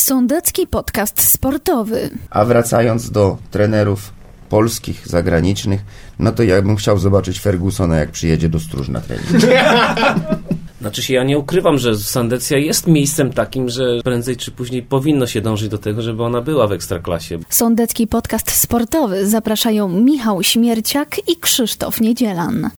Sądecki podcast sportowy. A wracając do trenerów polskich, zagranicznych, no to ja bym chciał zobaczyć Fergusona, jak przyjedzie do Stróż na trening. Znaczy się, ja nie ukrywam, że Sandecja jest miejscem takim, że prędzej czy później powinno się dążyć do tego, żeby ona była w Ekstraklasie. Sądecki podcast sportowy zapraszają Michał Śmierciak i Krzysztof Niedzielan.